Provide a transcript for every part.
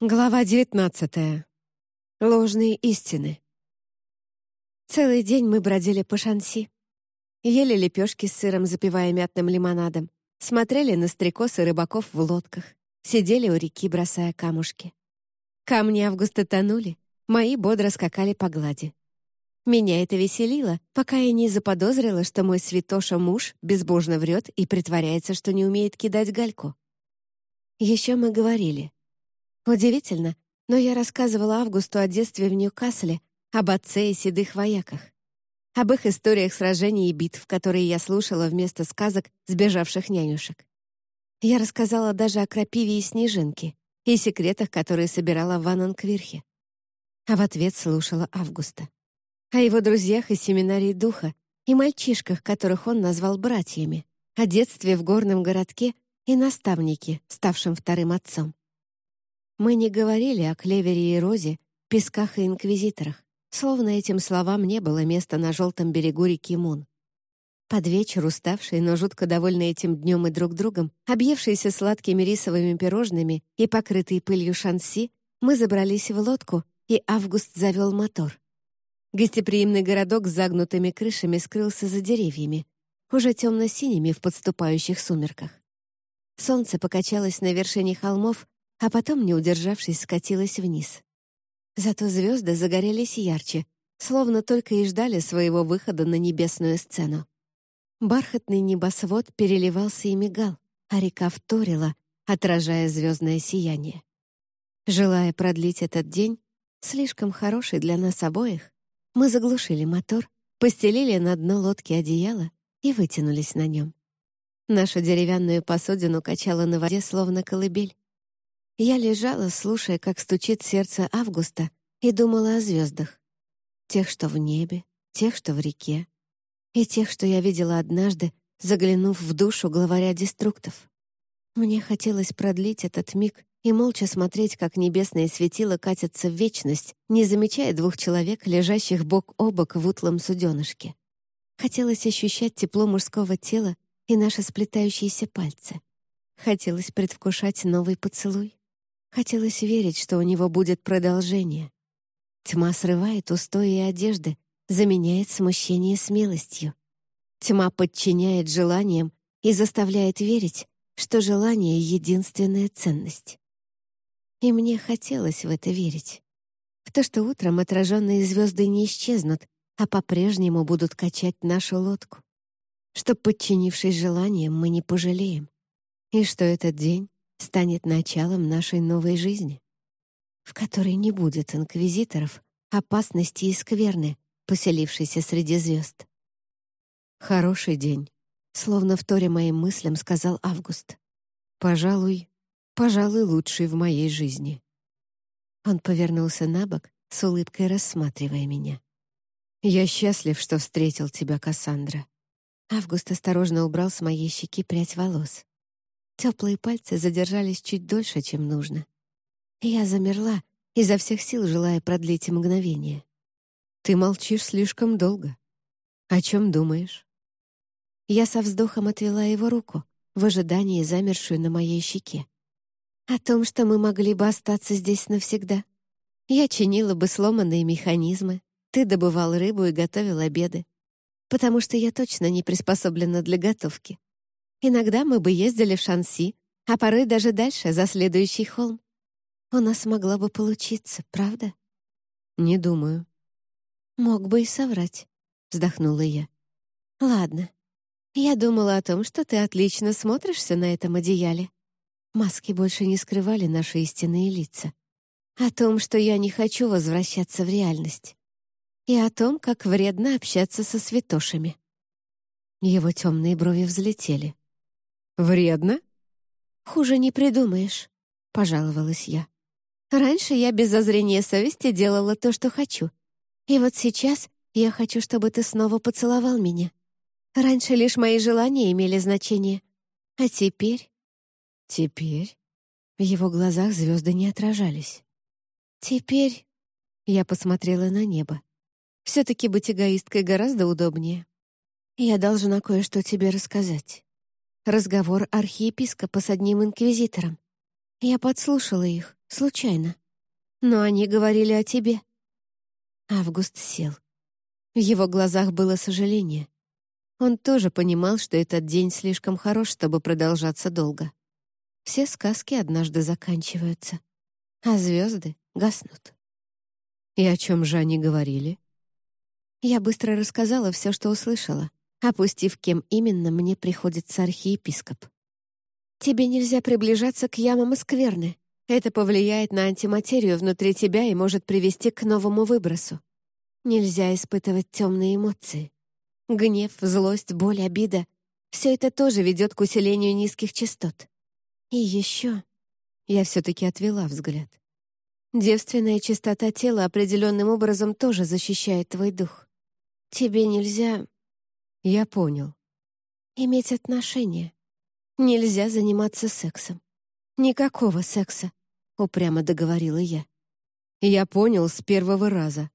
Глава 19. Ложные истины. Целый день мы бродили по шанси. Ели лепешки с сыром, запивая мятным лимонадом. Смотрели на стрекоз и рыбаков в лодках. Сидели у реки, бросая камушки. Камни Августа тонули, мои бодро скакали по глади. Меня это веселило, пока я не заподозрила, что мой святоша муж безбожно врет и притворяется, что не умеет кидать гальку. Еще мы говорили — Удивительно, но я рассказывала Августу о детстве в Ньюкасле, об отце и седых вояках, об их историях сражений и битв, которые я слушала вместо сказок сбежавших нянюшек. Я рассказала даже о крапиве и снежинке и секретах, которые собирала в Анненквирхе. А в ответ слушала Августа. О его друзьях из семинарии духа и мальчишках, которых он назвал братьями, о детстве в горном городке и наставнике, ставшем вторым отцом. Мы не говорили о клевере и розе, песках и инквизиторах, словно этим словам не было места на желтом берегу реки Мун. Под вечер, уставшие, но жутко довольные этим днем и друг другом, объевшиеся сладкими рисовыми пирожными и покрытые пылью шанси, мы забрались в лодку, и Август завел мотор. Гостеприимный городок с загнутыми крышами скрылся за деревьями, уже темно-синими в подступающих сумерках. Солнце покачалось на вершине холмов, а потом, не удержавшись, скатилась вниз. Зато звезды загорелись ярче, словно только и ждали своего выхода на небесную сцену. Бархатный небосвод переливался и мигал, а река вторила, отражая звездное сияние. Желая продлить этот день, слишком хороший для нас обоих, мы заглушили мотор, постелили на дно лодки одеяло и вытянулись на нем. Нашу деревянную посудину качала на воде, словно колыбель. Я лежала, слушая, как стучит сердце Августа, и думала о звездах. Тех, что в небе, тех, что в реке, и тех, что я видела однажды, заглянув в душу главаря деструктов. Мне хотелось продлить этот миг и молча смотреть, как небесные светила катятся в вечность, не замечая двух человек, лежащих бок о бок в утлом суденышке. Хотелось ощущать тепло мужского тела и наши сплетающиеся пальцы. Хотелось предвкушать новый поцелуй. Хотелось верить, что у него будет продолжение. Тьма срывает устои и одежды, заменяет смущение смелостью. Тьма подчиняет желаниям и заставляет верить, что желание — единственная ценность. И мне хотелось в это верить. В то, что утром отраженные звезды не исчезнут, а по-прежнему будут качать нашу лодку. Что, подчинившись желаниям, мы не пожалеем. И что этот день станет началом нашей новой жизни, в которой не будет инквизиторов, опасности и скверны, поселившейся среди звезд. «Хороший день», — словно вторя моим мыслям сказал Август. «Пожалуй, пожалуй, лучший в моей жизни». Он повернулся на бок, с улыбкой рассматривая меня. «Я счастлив, что встретил тебя, Кассандра». Август осторожно убрал с моей щеки прядь волос. Теплые пальцы задержались чуть дольше, чем нужно. Я замерла, изо всех сил желая продлить мгновение. «Ты молчишь слишком долго. О чем думаешь?» Я со вздохом отвела его руку, в ожидании замершую на моей щеке. «О том, что мы могли бы остаться здесь навсегда. Я чинила бы сломанные механизмы, ты добывал рыбу и готовил обеды. Потому что я точно не приспособлена для готовки. Иногда мы бы ездили в Шанси, а порой даже дальше, за следующий холм. У нас могла бы получиться, правда? Не думаю. Мог бы и соврать, вздохнула я. Ладно. Я думала о том, что ты отлично смотришься на этом одеяле. Маски больше не скрывали наши истинные лица. О том, что я не хочу возвращаться в реальность. И о том, как вредно общаться со святошами. Его темные брови взлетели. «Вредно?» «Хуже не придумаешь», — пожаловалась я. «Раньше я без зазрения совести делала то, что хочу. И вот сейчас я хочу, чтобы ты снова поцеловал меня. Раньше лишь мои желания имели значение. А теперь...» «Теперь?» В его глазах звезды не отражались. «Теперь...» Я посмотрела на небо. «Все-таки быть эгоисткой гораздо удобнее. Я должна кое-что тебе рассказать» разговор архиепископа с одним инквизитором. Я подслушала их. случайно. Но они говорили о тебе». Август сел. В его глазах было сожаление. Он тоже понимал, что этот день слишком хорош, чтобы продолжаться долго. Все сказки однажды заканчиваются, а звезды гаснут. И о чем же они говорили? Я быстро рассказала все, что услышала, опустив, кем именно мне приходится архиепископ. «Тебе нельзя приближаться к ямам и скверны. Это повлияет на антиматерию внутри тебя и может привести к новому выбросу. Нельзя испытывать темные эмоции. Гнев, злость, боль, обида — все это тоже ведет к усилению низких частот. И еще я все-таки отвела взгляд. Девственная чистота тела определенным образом тоже защищает твой дух. Тебе нельзя... Я понял. Иметь отношения. Нельзя заниматься сексом. Никакого секса, упрямо договорила я. Я понял с первого раза.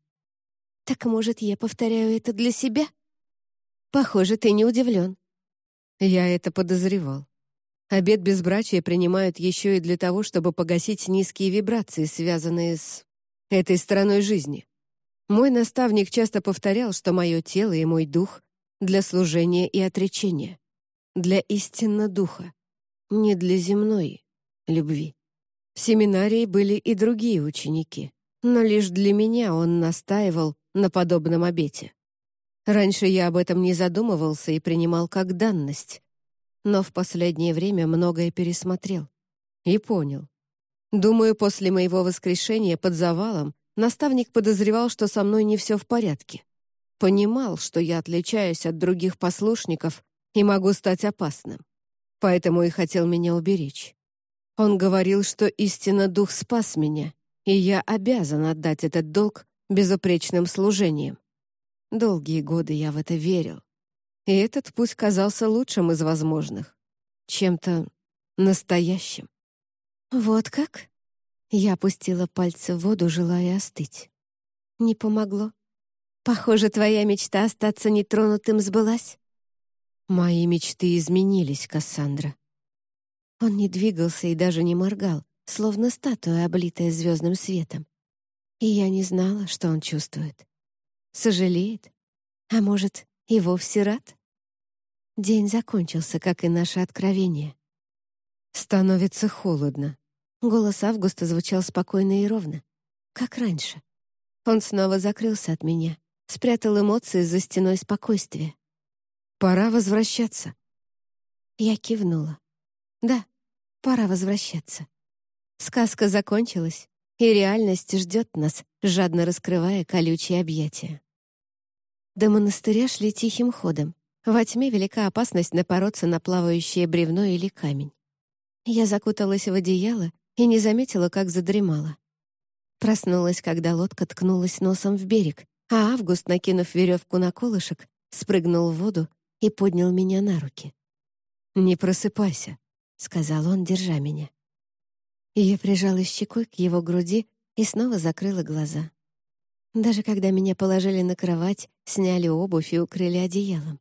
Так, может, я повторяю это для себя? Похоже, ты не удивлен. Я это подозревал. Обед безбрачия принимают еще и для того, чтобы погасить низкие вибрации, связанные с этой стороной жизни. Мой наставник часто повторял, что мое тело и мой дух для служения и отречения, для истинно духа, не для земной любви. В семинарии были и другие ученики, но лишь для меня он настаивал на подобном обете. Раньше я об этом не задумывался и принимал как данность, но в последнее время многое пересмотрел и понял. Думаю, после моего воскрешения под завалом наставник подозревал, что со мной не все в порядке. Понимал, что я отличаюсь от других послушников и могу стать опасным. Поэтому и хотел меня уберечь. Он говорил, что истинно Дух спас меня, и я обязан отдать этот долг безупречным служением. Долгие годы я в это верил. И этот путь казался лучшим из возможных. Чем-то настоящим. «Вот как?» Я опустила пальцы в воду, желая остыть. Не помогло. Похоже, твоя мечта остаться нетронутым сбылась. Мои мечты изменились, Кассандра. Он не двигался и даже не моргал, словно статуя, облитая звездным светом. И я не знала, что он чувствует. Сожалеет? А может, и вовсе рад? День закончился, как и наше откровение. Становится холодно. Голос Августа звучал спокойно и ровно, как раньше. Он снова закрылся от меня, спрятал эмоции за стеной спокойствия. «Пора возвращаться». Я кивнула. «Да, пора возвращаться. Сказка закончилась, и реальность ждет нас, жадно раскрывая колючие объятия. До монастыря шли тихим ходом. Во тьме велика опасность напороться на плавающее бревно или камень. Я закуталась в одеяло и не заметила, как задремала. Проснулась, когда лодка ткнулась носом в берег, а Август, накинув веревку на колышек, спрыгнул в воду и поднял меня на руки. «Не просыпайся», — сказал он, держа меня. Я прижалась щекой к его груди и снова закрыла глаза. Даже когда меня положили на кровать, сняли обувь и укрыли одеялом.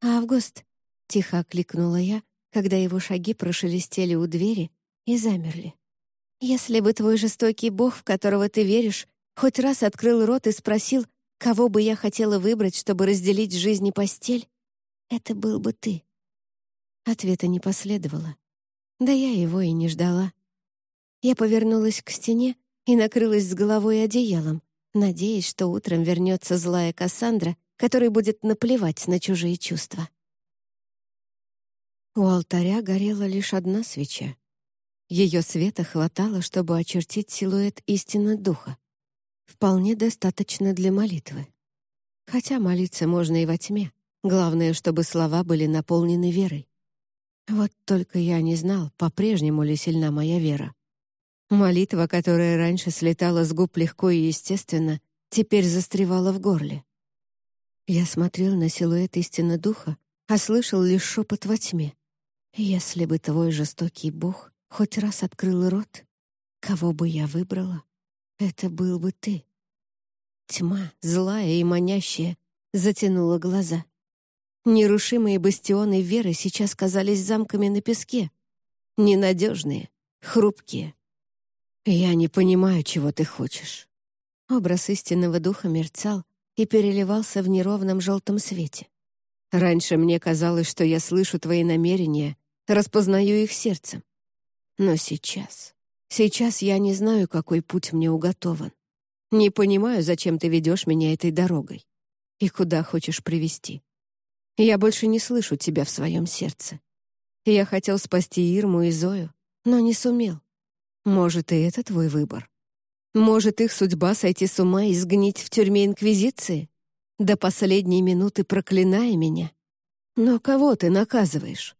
«Август!» — тихо окликнула я, когда его шаги прошелестели у двери и замерли. «Если бы твой жестокий бог, в которого ты веришь, хоть раз открыл рот и спросил, кого бы я хотела выбрать, чтобы разделить жизнь и постель, это был бы ты». Ответа не последовало. Да я его и не ждала. Я повернулась к стене и накрылась с головой одеялом, надеясь, что утром вернется злая Кассандра, которой будет наплевать на чужие чувства. У алтаря горела лишь одна свеча. Ее света хватало, чтобы очертить силуэт истины духа. Вполне достаточно для молитвы. Хотя молиться можно и во тьме. Главное, чтобы слова были наполнены верой. Вот только я не знал, по-прежнему ли сильна моя вера. Молитва, которая раньше слетала с губ легко и естественно, теперь застревала в горле. Я смотрел на силуэт истины духа, а слышал лишь шепот во тьме. «Если бы твой жестокий бог хоть раз открыл рот, кого бы я выбрала, это был бы ты». Тьма, злая и манящая, затянула глаза. Нерушимые бастионы веры сейчас казались замками на песке. Ненадежные, хрупкие. «Я не понимаю, чего ты хочешь». Образ истинного духа мерцал и переливался в неровном желтом свете. «Раньше мне казалось, что я слышу твои намерения, распознаю их сердцем. Но сейчас, сейчас я не знаю, какой путь мне уготован. Не понимаю, зачем ты ведешь меня этой дорогой и куда хочешь привести. Я больше не слышу тебя в своем сердце. Я хотел спасти Ирму и Зою, но не сумел. Может, и это твой выбор. Может, их судьба сойти с ума и сгнить в тюрьме Инквизиции, до последней минуты проклиная меня. Но кого ты наказываешь?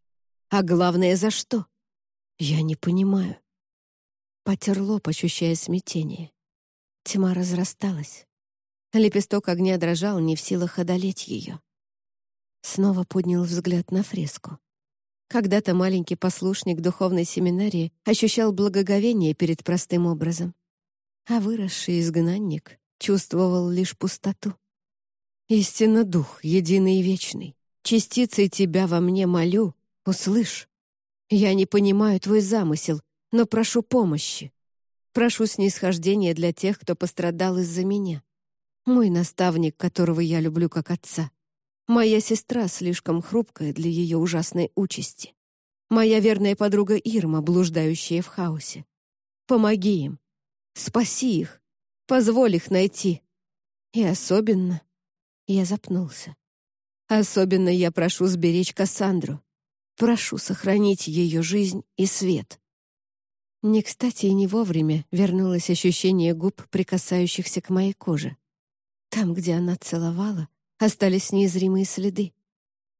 А главное, за что? Я не понимаю. Потер лоб, ощущая смятение. Тьма разрасталась. Лепесток огня дрожал, не в силах одолеть ее. Снова поднял взгляд на фреску. Когда-то маленький послушник духовной семинарии ощущал благоговение перед простым образом, а выросший изгнанник чувствовал лишь пустоту. «Истинно дух, единый и вечный, частицей тебя во мне молю, услышь. Я не понимаю твой замысел, но прошу помощи. Прошу снисхождения для тех, кто пострадал из-за меня. Мой наставник, которого я люблю как отца. Моя сестра слишком хрупкая для ее ужасной участи. Моя верная подруга Ирма, блуждающая в хаосе. Помоги им. Спаси их. Позволь их найти. И особенно... Я запнулся. Особенно я прошу сберечь Кассандру. Прошу сохранить ее жизнь и свет. Не кстати и не вовремя вернулось ощущение губ, прикасающихся к моей коже. Там, где она целовала, остались неизримые следы.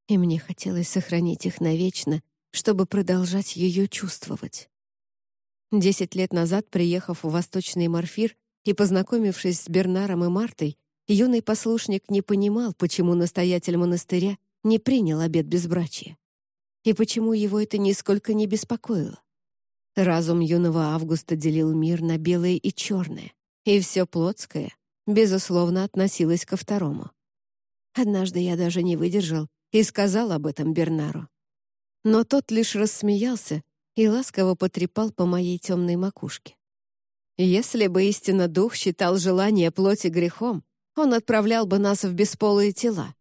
И мне хотелось сохранить их навечно, чтобы продолжать ее чувствовать. Десять лет назад, приехав в Восточный Морфир и познакомившись с Бернаром и Мартой, юный послушник не понимал, почему настоятель монастыря не принял обет безбрачия. И почему его это нисколько не беспокоило. Разум юного Августа делил мир на белое и черное, и все плотское безусловно, относилась ко второму. Однажды я даже не выдержал и сказал об этом Бернару. Но тот лишь рассмеялся и ласково потрепал по моей темной макушке. Если бы истинно дух считал желание плоти грехом, он отправлял бы нас в бесполые тела.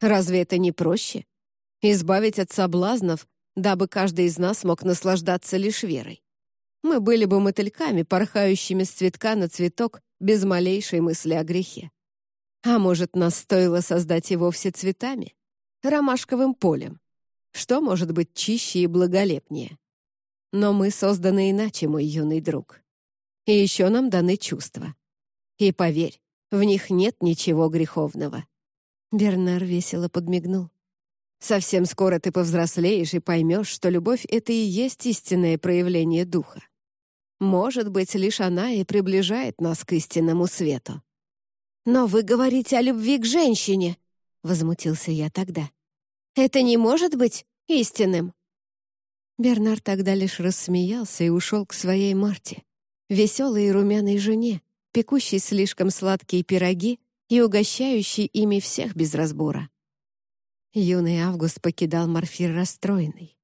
Разве это не проще? Избавить от соблазнов, дабы каждый из нас мог наслаждаться лишь верой. Мы были бы мотыльками, порхающими с цветка на цветок без малейшей мысли о грехе. А может, нас стоило создать и вовсе цветами? Ромашковым полем. Что может быть чище и благолепнее? Но мы созданы иначе, мой юный друг. И еще нам даны чувства. И поверь, в них нет ничего греховного. Бернар весело подмигнул. Совсем скоро ты повзрослеешь и поймешь, что любовь — это и есть истинное проявление духа. Может быть, лишь она и приближает нас к истинному свету. «Но вы говорите о любви к женщине», — возмутился я тогда. «Это не может быть истинным». Бернар тогда лишь рассмеялся и ушел к своей Марте, веселой и румяной жене, пекущей слишком сладкие пироги и угощающей ими всех без разбора. Юный Август покидал Морфир расстроенный.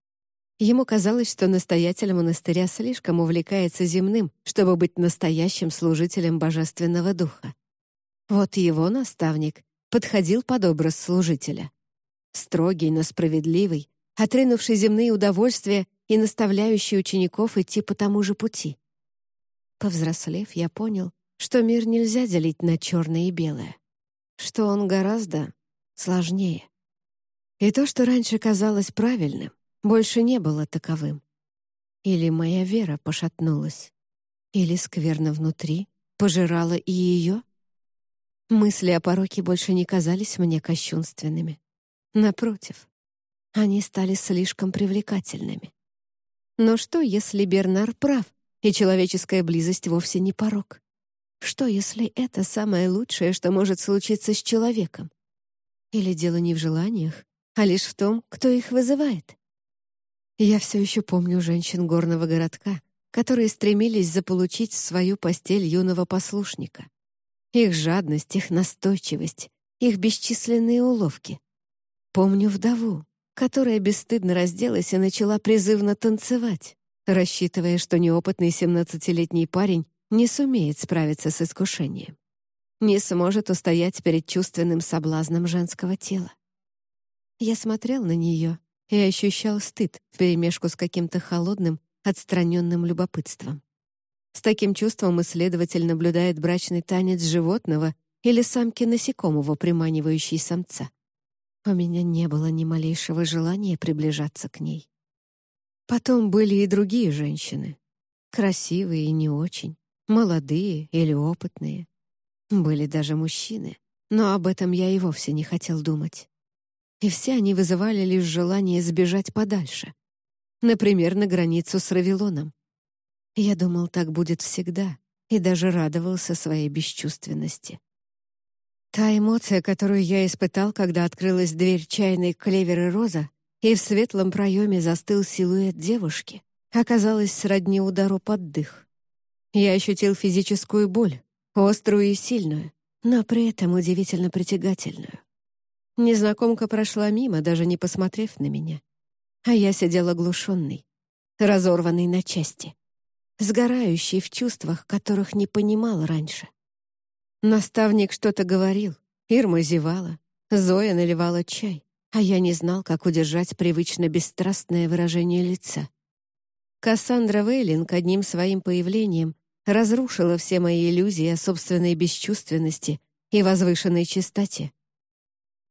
Ему казалось, что настоятель монастыря слишком увлекается земным, чтобы быть настоящим служителем Божественного Духа. Вот его наставник подходил под образ служителя. Строгий, но справедливый, отринувший земные удовольствия и наставляющий учеников идти по тому же пути. Повзрослев, я понял, что мир нельзя делить на черное и белое, что он гораздо сложнее. И то, что раньше казалось правильным, больше не было таковым. Или моя вера пошатнулась, или скверно внутри пожирала и ее. Мысли о пороке больше не казались мне кощунственными. Напротив, они стали слишком привлекательными. Но что, если Бернар прав, и человеческая близость вовсе не порок? Что, если это самое лучшее, что может случиться с человеком? Или дело не в желаниях, а лишь в том, кто их вызывает? Я все еще помню женщин горного городка, которые стремились заполучить в свою постель юного послушника. Их жадность, их настойчивость, их бесчисленные уловки. Помню вдову, которая бесстыдно разделась и начала призывно танцевать. рассчитывая, что неопытный 17-летний парень не сумеет справиться с искушением, не сможет устоять перед чувственным соблазном женского тела. Я смотрел на нее и ощущал стыд вперемешку с каким-то холодным, отстраненным любопытством. С таким чувством исследователь наблюдает брачный танец животного или самки насекомого, приманивающей самца. У меня не было ни малейшего желания приближаться к ней. Потом были и другие женщины. Красивые и не очень, молодые или опытные. Были даже мужчины, но об этом я и вовсе не хотел думать. И все они вызывали лишь желание сбежать подальше. Например, на границу с Равилоном. Я думал, так будет всегда, и даже радовался своей бесчувственности. Та эмоция, которую я испытал, когда открылась дверь чайной клевер и роза, и в светлом проеме застыл силуэт девушки, оказалась сродни удару под дых. Я ощутил физическую боль, острую и сильную, но при этом удивительно притягательную. Незнакомка прошла мимо, даже не посмотрев на меня. А я сидел оглушенный, разорванный на части, сгорающий в чувствах, которых не понимал раньше. Наставник что-то говорил, Ирма зевала, Зоя наливала чай, а я не знал, как удержать привычно бесстрастное выражение лица. Кассандра Вейлинг одним своим появлением разрушила все мои иллюзии о собственной бесчувственности и возвышенной чистоте.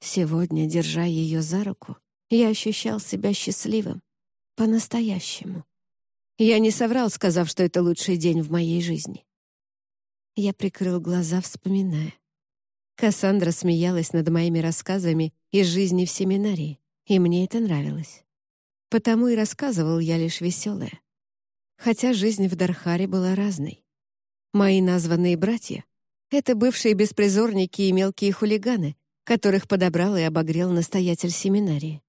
Сегодня, держа ее за руку, я ощущал себя счастливым, по-настоящему. Я не соврал, сказав, что это лучший день в моей жизни. Я прикрыл глаза, вспоминая. Кассандра смеялась над моими рассказами из жизни в семинарии, и мне это нравилось. Потому и рассказывал я лишь веселое. Хотя жизнь в Дархаре была разной. Мои названные братья — это бывшие беспризорники и мелкие хулиганы, которых подобрал и обогрел настоятель семинарии.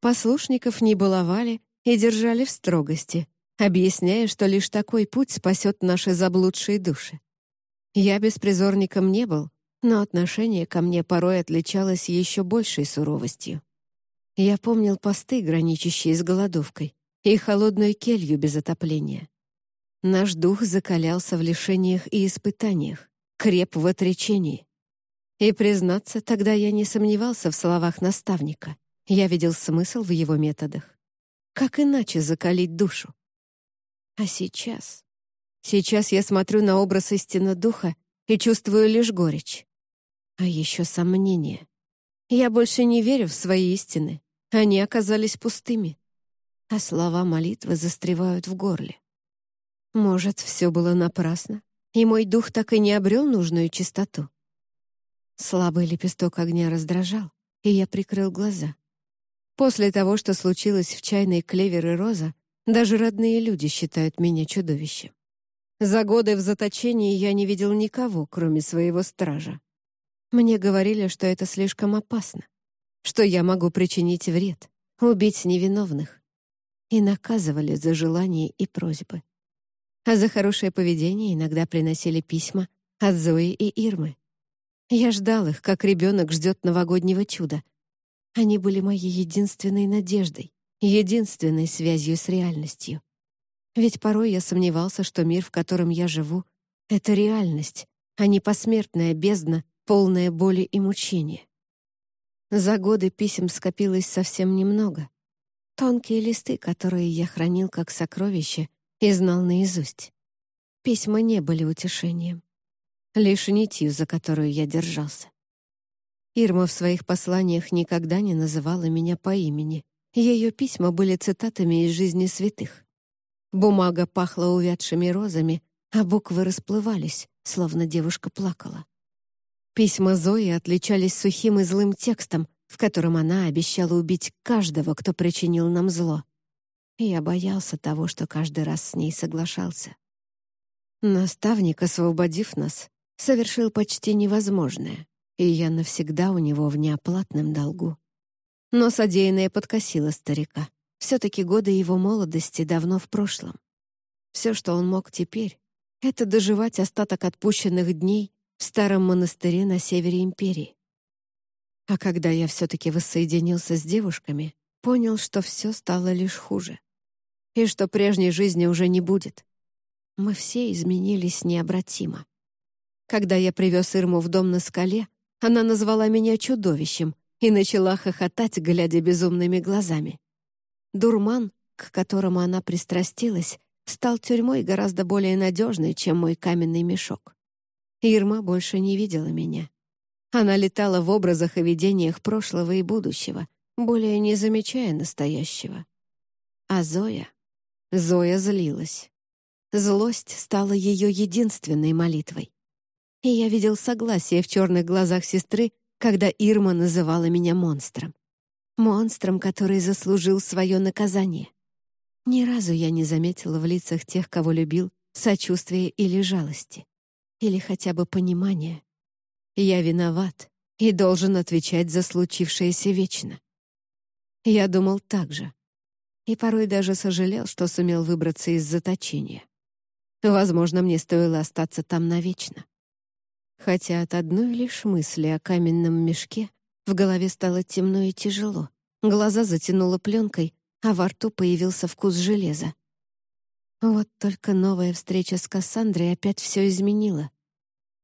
Послушников не баловали и держали в строгости, объясняя, что лишь такой путь спасет наши заблудшие души. Я беспризорником не был, но отношение ко мне порой отличалось еще большей суровостью. Я помнил посты, граничащие с голодовкой, и холодную келью без отопления. Наш дух закалялся в лишениях и испытаниях, креп в отречении. И, признаться, тогда я не сомневался в словах наставника. Я видел смысл в его методах. Как иначе закалить душу? А сейчас... Сейчас я смотрю на образ истинно духа и чувствую лишь горечь. А еще сомнение. Я больше не верю в свои истины. Они оказались пустыми. А слова молитвы застревают в горле. Может, все было напрасно, и мой дух так и не обрел нужную чистоту. Слабый лепесток огня раздражал, и я прикрыл глаза. После того, что случилось в чайной клевер и роза, даже родные люди считают меня чудовищем. За годы в заточении я не видел никого, кроме своего стража. Мне говорили, что это слишком опасно, что я могу причинить вред, убить невиновных. И наказывали за желания и просьбы. А за хорошее поведение иногда приносили письма от Зои и Ирмы. Я ждал их, как ребенок ждет новогоднего чуда. Они были моей единственной надеждой, единственной связью с реальностью. Ведь порой я сомневался, что мир, в котором я живу, — это реальность, а не посмертная бездна, полная боли и мучения. За годы писем скопилось совсем немного. Тонкие листы, которые я хранил как сокровище и знал наизусть. Письма не были утешением. Лишь нитью, за которую я держался. Ирма в своих посланиях никогда не называла меня по имени. Ее письма были цитатами из жизни святых. Бумага пахла увядшими розами, а буквы расплывались, словно девушка плакала. Письма Зои отличались сухим и злым текстом, в котором она обещала убить каждого, кто причинил нам зло. я боялся того, что каждый раз с ней соглашался. Наставник, освободив нас, совершил почти невозможное, и я навсегда у него в неоплатном долгу. Но содеянное подкосило старика. Все-таки годы его молодости давно в прошлом. Все, что он мог теперь, это доживать остаток отпущенных дней в старом монастыре на севере империи. А когда я все-таки воссоединился с девушками, понял, что все стало лишь хуже. и что прежней жизни уже не будет. Мы все изменились необратимо. Когда я привез Ирму в дом на скале, она назвала меня чудовищем и начала хохотать, глядя безумными глазами. Дурман, к которому она пристрастилась, стал тюрьмой гораздо более надежной, чем мой каменный мешок. Ирма больше не видела меня. Она летала в образах и видениях прошлого и будущего, более не замечая настоящего. А Зоя... Зоя злилась. Злость стала ее единственной молитвой. И я видел согласие в черных глазах сестры, когда Ирма называла меня монстром. Монстром, который заслужил свое наказание. Ни разу я не заметила в лицах тех, кого любил, сочувствия или жалости. Или хотя бы понимания. Я виноват и должен отвечать за случившееся вечно. Я думал так же. И порой даже сожалел, что сумел выбраться из заточения. Возможно, мне стоило остаться там навечно хотя от одной лишь мысли о каменном мешке в голове стало темно и тяжело, глаза затянуло пленкой, а во рту появился вкус железа. Вот только новая встреча с Кассандрой опять все изменила.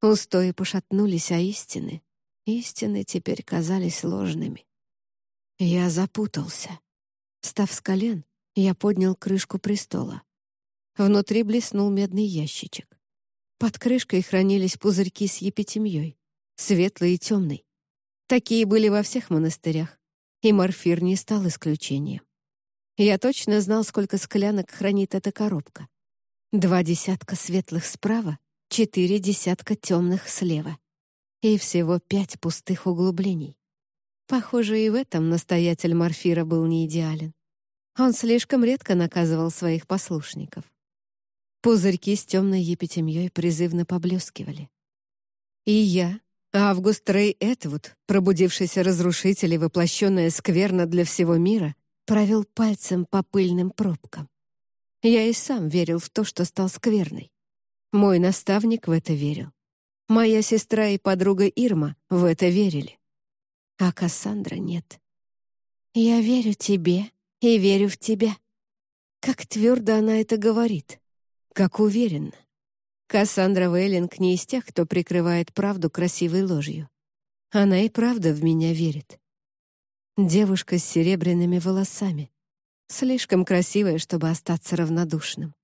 Устои пошатнулись, а истины... Истины теперь казались ложными. Я запутался. Став с колен, я поднял крышку престола. Внутри блеснул медный ящичек. Под крышкой хранились пузырьки с епитемьей, светлый и темный. Такие были во всех монастырях, и морфир не стал исключением. Я точно знал, сколько склянок хранит эта коробка. Два десятка светлых справа, четыре десятка темных слева. И всего пять пустых углублений. Похоже, и в этом настоятель морфира был не идеален. Он слишком редко наказывал своих послушников. Пузырьки с темной епитемьей призывно поблескивали. И я, Август Рэй Этвуд, пробудившийся разрушитель и воплощенная скверна для всего мира, провел пальцем по пыльным пробкам. Я и сам верил в то, что стал скверной. Мой наставник в это верил. Моя сестра и подруга Ирма в это верили. А Кассандра нет. «Я верю тебе и верю в тебя». Как твердо она это говорит. Как уверенно. Кассандра Вейлинг не из тех, кто прикрывает правду красивой ложью. Она и правда в меня верит. Девушка с серебряными волосами. Слишком красивая, чтобы остаться равнодушным.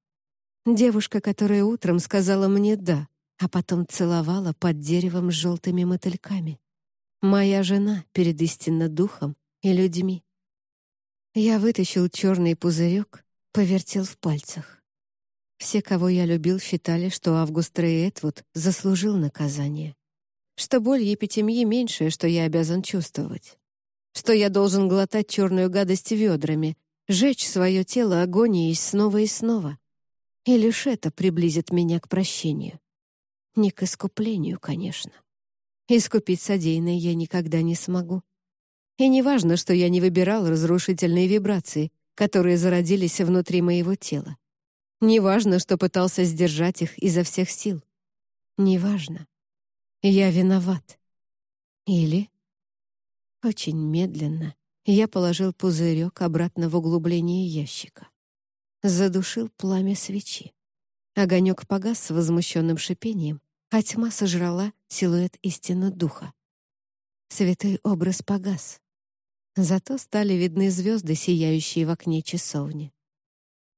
Девушка, которая утром сказала мне «да», а потом целовала под деревом с желтыми мотыльками. Моя жена перед истинно духом и людьми. Я вытащил черный пузырек, повертел в пальцах. Все, кого я любил, считали, что Август Рэй заслужил наказание. Что боль епитемьи меньшее, что я обязан чувствовать. Что я должен глотать черную гадость ведрами, жечь свое тело агонией снова и снова. И лишь это приблизит меня к прощению. Не к искуплению, конечно. Искупить содеянное я никогда не смогу. И не важно, что я не выбирал разрушительные вибрации, которые зародились внутри моего тела. Неважно, что пытался сдержать их изо всех сил. Неважно. Я виноват. Или... Очень медленно я положил пузырек обратно в углубление ящика. Задушил пламя свечи. Огонек погас с возмущенным шипением, а тьма сожрала силуэт истинно духа. Святой образ погас. Зато стали видны звезды, сияющие в окне часовни.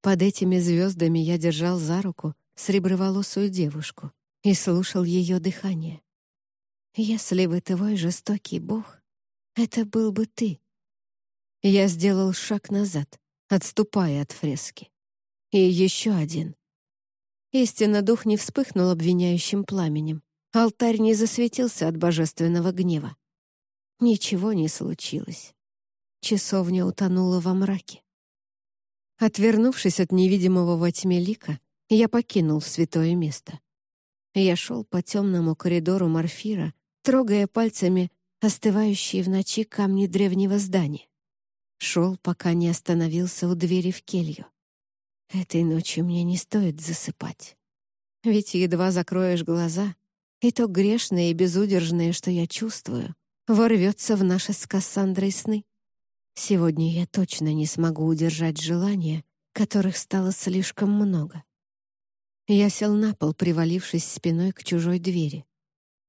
Под этими звездами я держал за руку среброволосую девушку и слушал ее дыхание. Если бы твой жестокий бог, это был бы ты. Я сделал шаг назад, отступая от фрески. И еще один. Истинно дух не вспыхнул обвиняющим пламенем. Алтарь не засветился от божественного гнева. Ничего не случилось. Часовня утонула во мраке. Отвернувшись от невидимого во тьме лика, я покинул святое место. Я шел по темному коридору Морфира, трогая пальцами остывающие в ночи камни древнего здания. Шел, пока не остановился у двери в келью. Этой ночью мне не стоит засыпать. Ведь едва закроешь глаза, и то грешное и безудержное, что я чувствую, ворвется в наши с Кассандрой сны. Сегодня я точно не смогу удержать желание, которых стало слишком много. Я сел на пол, привалившись спиной к чужой двери.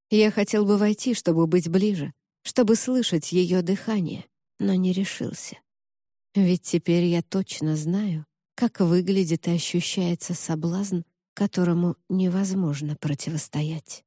Я хотел бы войти, чтобы быть ближе, чтобы слышать ее дыхание, но не решился. Ведь теперь я точно знаю, как выглядит и ощущается соблазн, которому невозможно противостоять.